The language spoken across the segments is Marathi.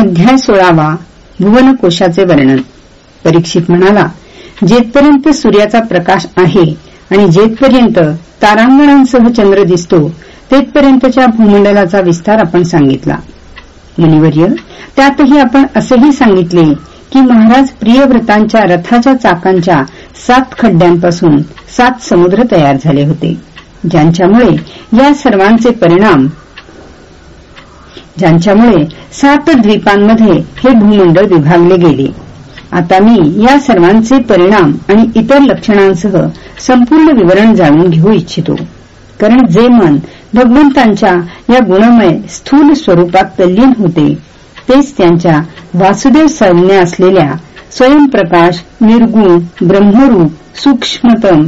अध्याय सोळावा भुवनकोशाचे वर्णन. परीक्षित म्हणाला जेथपर्यंत सूर्याचा प्रकाश आहे आणि जेथपर्यंत तारांगणांसह चंद्र दिसतो तेथपर्यंतच्या भूमंडलाचा विस्तार आपण सांगितला. मुनिवर्य त्यातही आपण असेही सांगितले की महाराज प्रियव्रतांच्या रथाच्या चाकांच्या सात खड्ड्यांपासून सात समुद्र तयार झाले होते ज्यांच्यामुळे या सर्वांचे परिणाम ज्यांच्यामुळे सात द्वीपांमध्ये हे भूमंडळ विभागले गेले. आता मी या सर्वांचे परिणाम आणि इतर लक्षणांसह संपूर्ण विवरण जाणून घेऊ इच्छितो. कारण जे मन भगवंतांच्या या गुणमय स्थूल स्वरूपात तल्लीन होते तेच त्यांच्या वासुदेव संज्ञा असलेल्या स्वयंप्रकाश निर्गुण ब्रह्मरूप सूक्ष्मतम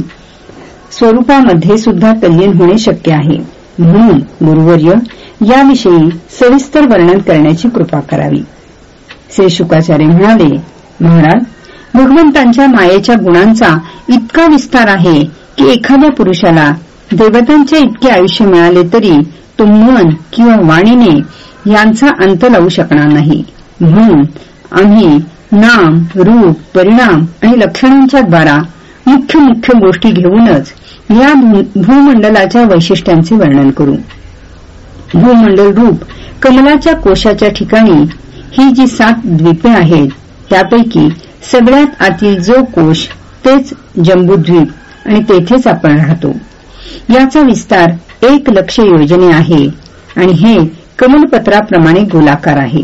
स्वरूपामध्ये सुद्धा तल्लीन होणे शक्य आहे. म्हणून गुरुवर्य याविषयी सविस्तर वर्णन करण्याची कृपा करावी. श्री शुकाचार्य म्हणाले महाराज भगवंतांच्या मायेच्या गुणांचा इतका विस्तार आहे की एखाद्या पुरुषाला देवतांचे इतके आयुष्य मिळाले तरी तो मन किंवा वाणीने यांचा अंत लावू शकणार नाही. म्हणून आम्ही नाम रूप परिणाम आणि लक्षणांच्या द्वारा मुख्य मुख्य गोष्टी घेऊनच या भूमंडलाच्या वैशिष्ट्यांचे वर्णन करू. भूमंडल रूप कमलाच्या कोशाच्या ठिकाणी ही जी सात द्वीपे आहेत त्यापैकी सगळ्यात आतील जो कोश तेच जम्बूद्वीप आणि तेथेच आपण राहतो. याचा विस्तार एक लक्ष योजने आहे आणि हे कमलपत्राप्रमाणे गोलाकार आहे.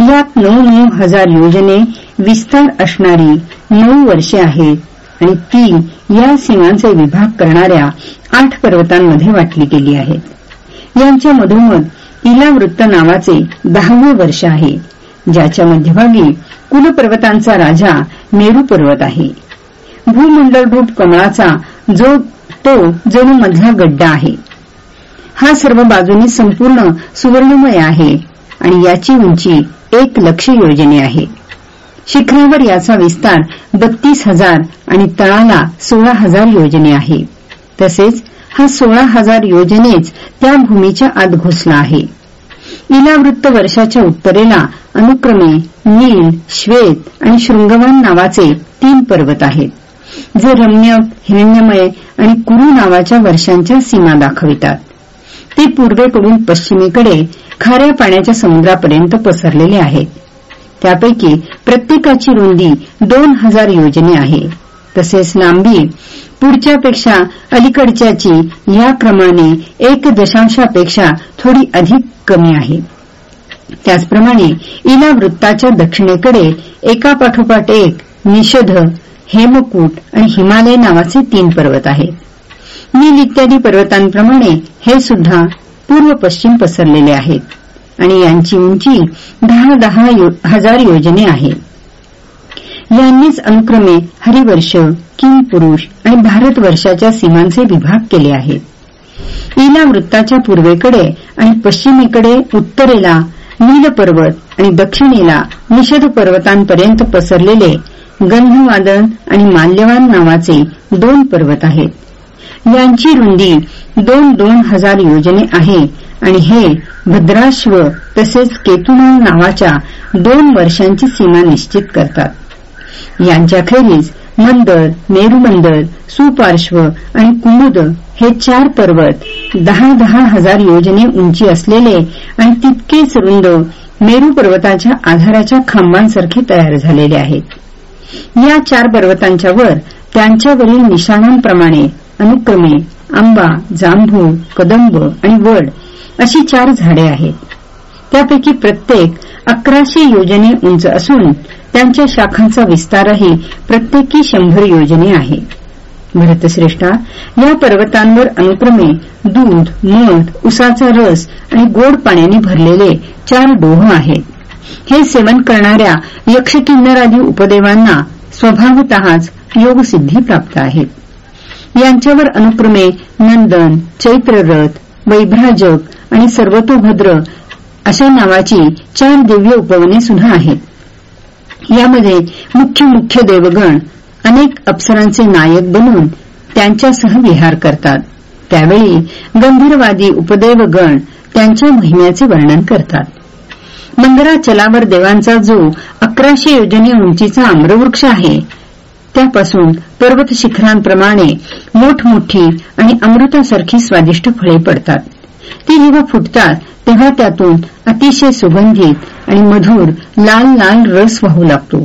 यात नऊ नऊ हजार योजने विस्तार असणारी नऊ वर्षे आहेत आणि ती या सीमांचे विभाग करणाऱ्या आठ पर्वतांमध्ये वाटली गेली आहेत. यांच्या मधोमध इलावृत्त नावाचे दहावे वर्ष आहे. ज्याच्या मध्यभागी कुलपर्वतांचा राजा मेरू पर्वत आहे. भूमंडलरूप कमळाचा जो तो जणू मधला गड्डा आहे. हा सर्व बाजूनी संपूर्ण सुवर्णमय आहे आणि याची उंची एक लक्ष योजने आहे. शिखरावर याचा विस्तार बत्तीस हजार आणि तळाला सोळा हजार योजने आहे. तसेच हा सोळा हजार योजनेच त्या भूमीच्या आत घुसला आहे. इलावृत्त वर्षाच्या उत्तरेला अनुक्रमे नील श्वेत आणि शृंगवान नावाचे तीन पर्वत आहेत जे रम्य हिरण्यमय आणि कुरु नावाच्या वर्षांच्या सीमा दाखवितात. ते पूर्वेकडून पश्चिमेकडे खाऱ्या पाण्याच्या समुद्रापर्यंत पसरलेले आहेत. त्यापैकी प्रत्येकाची रुंदी दोन हजार योजने आहे. तसेच लांबी. पुढच्यापेक्षा अलीकडच्याची या क्रमाने एक दशांशापेक्षा थोडी अधिक कमी आहे. त्याचप्रमाणे इला वृत्ताच्या दक्षिणेकडे एकापाठोपाठ एक निषध हेमकूट आणि हिमालय नावाचे तीन पर्वत आहेत नील इत्यादी पर्वतांप्रमाणे हे सुद्धा पूर्व पश्चिम पसरलेले आहेत. आणि यांची उंची दहा दहा हजार योजने आहे. यांनीच अनुक्रमे हरिवर्ष पुरुष आणि भारतवर्षाच्या सीमांचे विभाग केले आहेत. इला वृत्ताच्या पूर्वेकडे आणि पश्चिमेकडे उत्तरेला नील पर्वत आणि दक्षिणेला निषध पर्वतांपर्यंत पसरलेले गंधवादन आणि माल्यवान नावाचे दोन पर्वत आहेत. यांची रुंदी दोन दोन हजार योजने आहे आणि हे भद्राश्व तसेच केतुनाळ नावाच्या दोन वर्षांची सीमा निश्चित करतात. यांच्याखेरीज मंदर मेरुमंदर सुपार्श्व आणि कुमुद हे चार पर्वत दहा दहा हजार योजने उंची असलेले आणि तितकेच रुंद मेरू पर्वताच्या आधाराच्या खांबांसारखे तयार झालेले आहेत. या चार पर्वतांच्या वर त्यांच्यावरील निशाणांप्रमाणे अनुक्रमे आंबा जांभूळ कदंब आणि वड अशी चार झाडे आहेत. त्यापैकी प्रत्येक अकराशे योजने उंच असून त्यांच्या शाखांचा विस्तारही प्रत्येकी शंभर योजने आहे भरतश्रेष्ठा या पर्वतांवर अनुक्रमे दूध मध उसाचा रस आणि गोड पाण्याने भरलेले चार डोह आहेत. हे सेवन करणाऱ्या यक्षकिन्नरादी उपदेवांना स्वभावतःच योगसिद्धी प्राप्त आहेत. यांच्यावर अनुक्रमे नंदन चैत्ररथ वैभ्राजक आणि सर्वतोभद्र अशा नावाची चार दिव्य उपवने सुद्धा आहेत. यामध्ये मुख्य मुख्य देवगण अनेक अप्सरांचे नायक बनून त्यांच्यासह विहार करतात. त्यावेळी गंधर्वादी उपदेवगण त्यांच्या महिन्याचे वर्णन करतात. मंदराचलावर देवांचा जो अकराशे योजने उंचीचा आम्रवृक्ष आहे त्यापासून पर्वत शिखरांप्रमाणे मोठमोठी आणि अमृतासारखी स्वादिष्ट फळे पडतात. ती जेव्हा फुटतात तेव्हा त्यातून अतिशय सुगंधित आणि मधुर लाल लाल रस वाहू लागतो.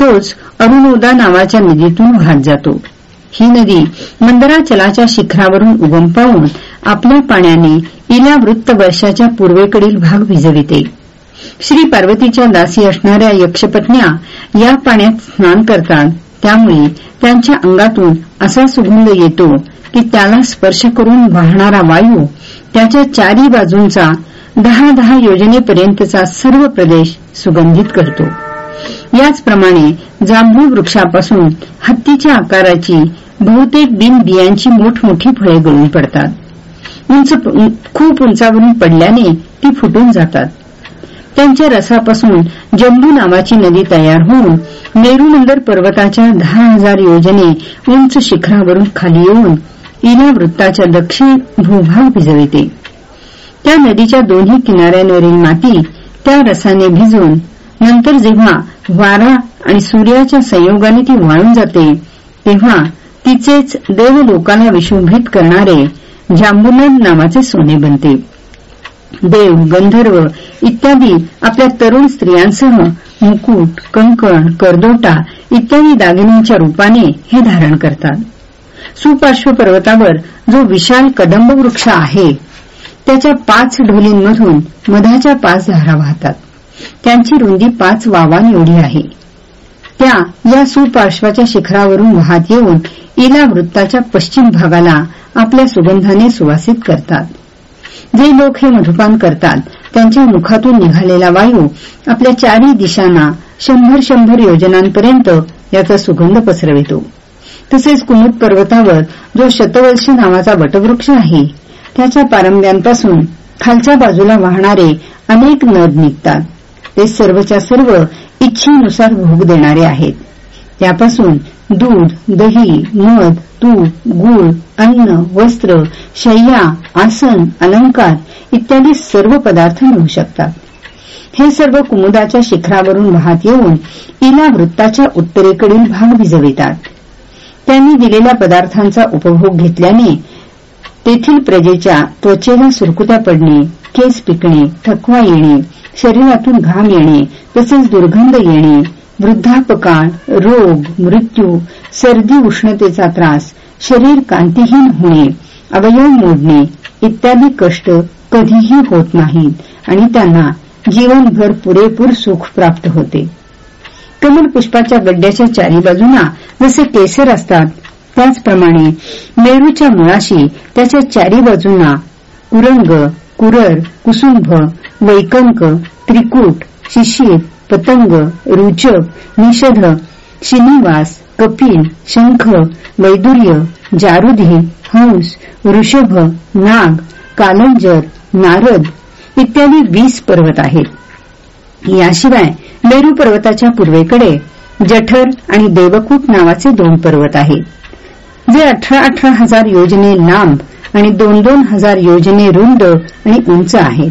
तोच अरुणोदा नावाच्या नदीतून वाहत जातो. ही नदी मंदराचलाच्या शिखरावरून उगम पावून आपल्या पाण्याने इला वृत्त वर्षाच्या पूर्वेकडील भाग भिजविते श्री पार्वतीच्या दासी असणाऱ्या यक्षपत्न्या या पाण्यात स्नान करतात त्यामुळे त्यांच्या अंगातून असा सुगंध येतो की त्याला स्पर्श करून वाहणारा वायू त्याच्या चारी बाजूंचा दहा दहा योजनेपर्यंतचा सर्व प्रदेश सुगंधित करतो. याचप्रमाणे जांभू वृक्षापासून हत्तीच्या आकाराची बहुतेक बिन बियांची मोठमोठी फळे गळून पडतात. खूप उंचावरून पडल्याने ती फुटून जातात. त्यांच्या रसापासून जम्बू नावाची नदी तयार होऊन मेरुनंदर पर्वताच्या दहा हजार योजने उंच शिखरावरून खाली येऊन इला वृत्ताच्या दक्षिण भूभाग भिजविते. त्या नदीच्या दोन्ही किनाऱ्यांवरील माती त्या रसाने भिजून नंतर जेव्हा वारा आणि सूर्याच्या संयोगाने ती वाळून जाते तेव्हा तिचेच देवलोकाला विशोभित करणारे जांबुनद नावाचे सोने बनते. देव गंधर्व इत्यादी आपल्या तरुण स्त्रियांसह मुकुट कंकण करदोटा इत्यादी दागिन्यांच्या रूपाने हे धारण करतात. सुपार्श्व पर्वतावर जो विशाल कदंब वृक्ष आहे त्याच्या पाच ढोलींमधून मधाच्या पाच धारा वाहतात. त्यांची रुंदी पाच वावान एवढी आहे. त्या या सुपार्श्वाच्या शिखरावरून वाहत येऊन इला वृत्ताच्या पश्चिम भागाला आपल्या सुगंधाने सुवासित करतात. जे लोक हे मधुपान करतात त्यांच्या मुखातून निघालेला वायू आपल्या चारही दिशांना शंभर शंभर योजनांपर्यंत याचा सुगंध पसरवितो. तसेच कुमुद पर्वतावर जो शतवर्षी नावाचा वटवृक्ष आहे त्याच्या पारंब्यांपासून खालच्या बाजूला वाहणारे अनेक नद निघतात. ते सर्वच्या सर्व इच्छेनुसार भोग देणारे आहेत. त्यापासून दूध दही मध तूप गूळ अन्न वस्त्र शय्या आसन अलंकार इत्यादी सर्व पदार्थ मिळू शकतात. हे सर्व कुमुदाच्या शिखरावरून वाहत येऊन इला वृत्ताच्या उत्तरेकडील भाग भिजवितात. त्यांनी दिलेल्या पदार्थांचा उपभोग घेतल्याने तेथील प्रजेच्या त्वचेला सुरकुत्या पडणे केस पिकणे थकवा येणे शरीरातून घाम येणे तसेच दुर्गंध येणे वृद्धापकाळ रोग मृत्यू सर्दी उष्णतेचा त्रास शरीर कांतीहीन होणे अवयव मोडणे इत्यादी कष्ट कधीही होत नाहीत आणि त्यांना जीवनभर पुरेपूर सुख प्राप्त होते. कमल पुष्पाच्या गड्ड्याच्या चारी बाजूना जसे केसर असतात. त्याचप्रमाणे मेरूच्या मुळाशी त्याच्या चारी बाजूंना कुरंग कुरर कुसुंभ वैकंक त्रिकूट शिशिर पतंग रुचक निषध शिनिवास कपिल शंख वैदुर्य जारुधी हंस वृषभ नाग कालंजर नारद इत्यादी वीस पर्वत आहेत. याशिवाय मेरू पर्वताच्या पूर्वेकडे जठर आणि देवकूट नावाचे दोन पर्वत आहेत जे अठरा अठरा हजार योजने लांब आणि दोन दोन हजार योजने रुंद आणि उंच आहेत.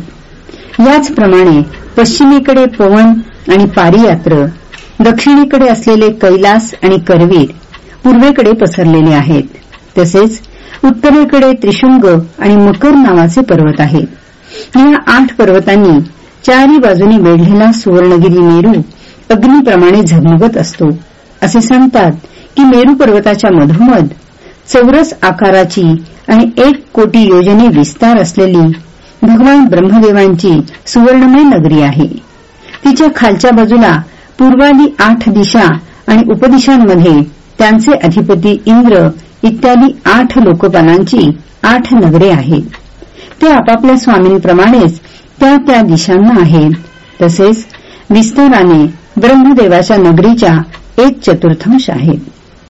याचप्रमाणे पश्चिमेकडे पवन आणि पारियात्र दक्षिणेकडे असलेले कैलास आणि करवीर पूर्वेकडे पसरलेले आहेत. तसेच उत्तरेकडे त्रिशुंग आणि मकर नावाचे पर्वत आहेत या आठ पर्वतांनी चारी बाजूनी वेढलेला सुवर्णगिरी मेरू अग्नीप्रमाणे झगमगत असतो. असे सांगतात की मेरू पर्वताच्या मधोमध चौरस आकाराची आणि एक कोटी योजने विस्तार असलेली भगवान ब्रह्मदेवांची सुवर्णमय नगरी आहे. तिच्या खालच्या बाजूला पूर्वाली आठ दिशा आणि उपदिशांमध्ये त्यांचे अधिपती इंद्र इत्यादी आठ लोकपालांची आठ नगरे आहेत. ते आपापल्या स्वामींप्रमाणेच त्या त्या दिशांना आहेत तसेच विस्ताराने ब्रह्मदेवाच्या नगरीच्या एक चतुर्थांश आहेत.